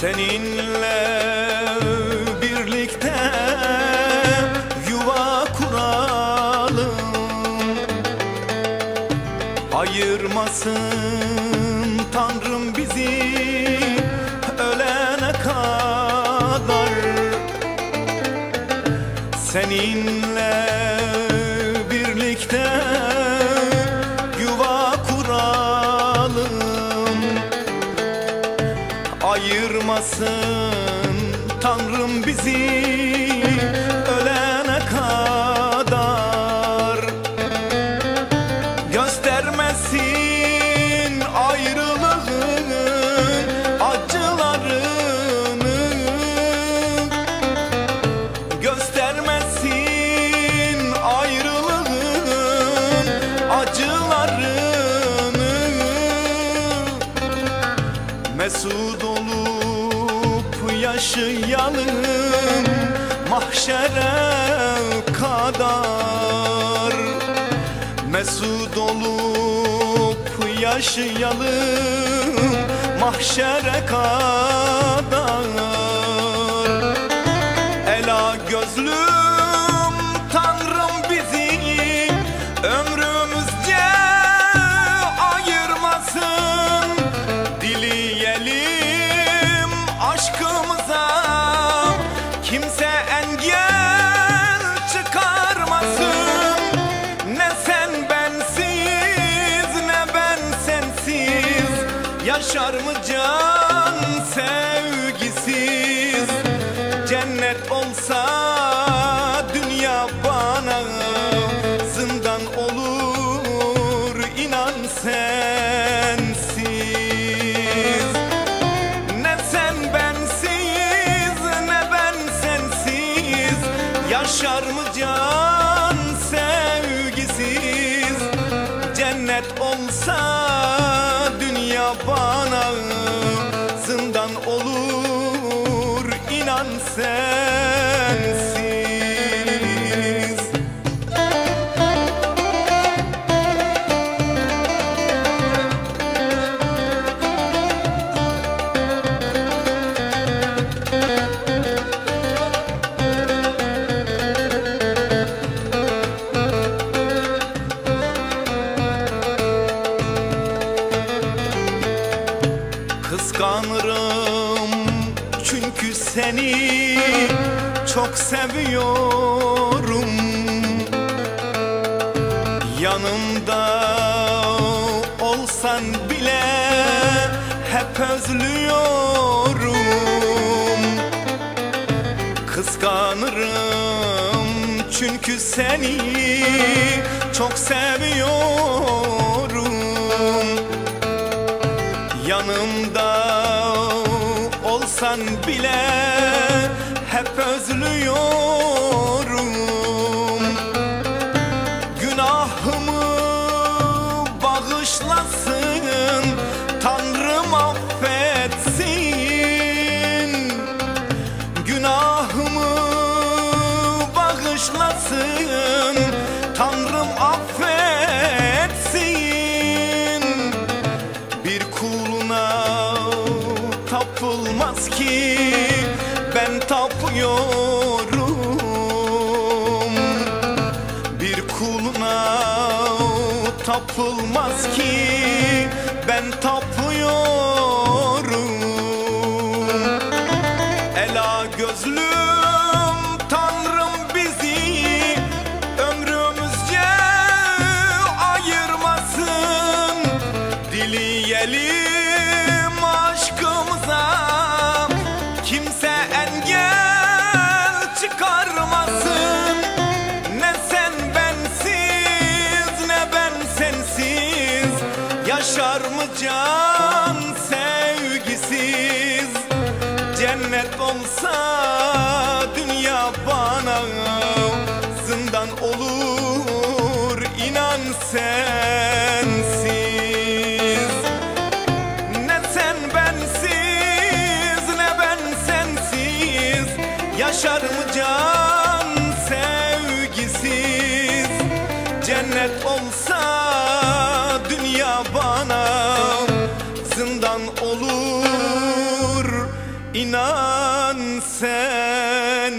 Seninle birlikte yuva kuralım. Ayırmasın Tanrım bizi ölene kadar. Seninle birlikte Ayırmasın. Tanrım bizi ölene kadar Göstermesin ayrılığın acılarını Göstermesin ayrılığın acılarını. Mesut olup yaşayalım mahşere kadar. Mesut olup yaşayalım mahşere kadar Yaşar mı can sevgisiz? Cennet olsa dünya bana Zindan olur inan sensiz. Ne sen bensiz ne ben sensiz. Yaşar mı can inan seni çok seviyorum. Yanımda olsan bile hep özlüyorum. Kıskanırım çünkü seni çok seviyorum. Yanımda olsan bile tapıyorum Bir kuluna tapılmaz ki ben tapıyorum can sevgisiz. Cennet olsa dünya bana Zindan olur inan sensiz. Ne sen bensiz ne ben sensiz. Yaşar mı can sevgisiz? Cennet olsa dünya bana inan sensin.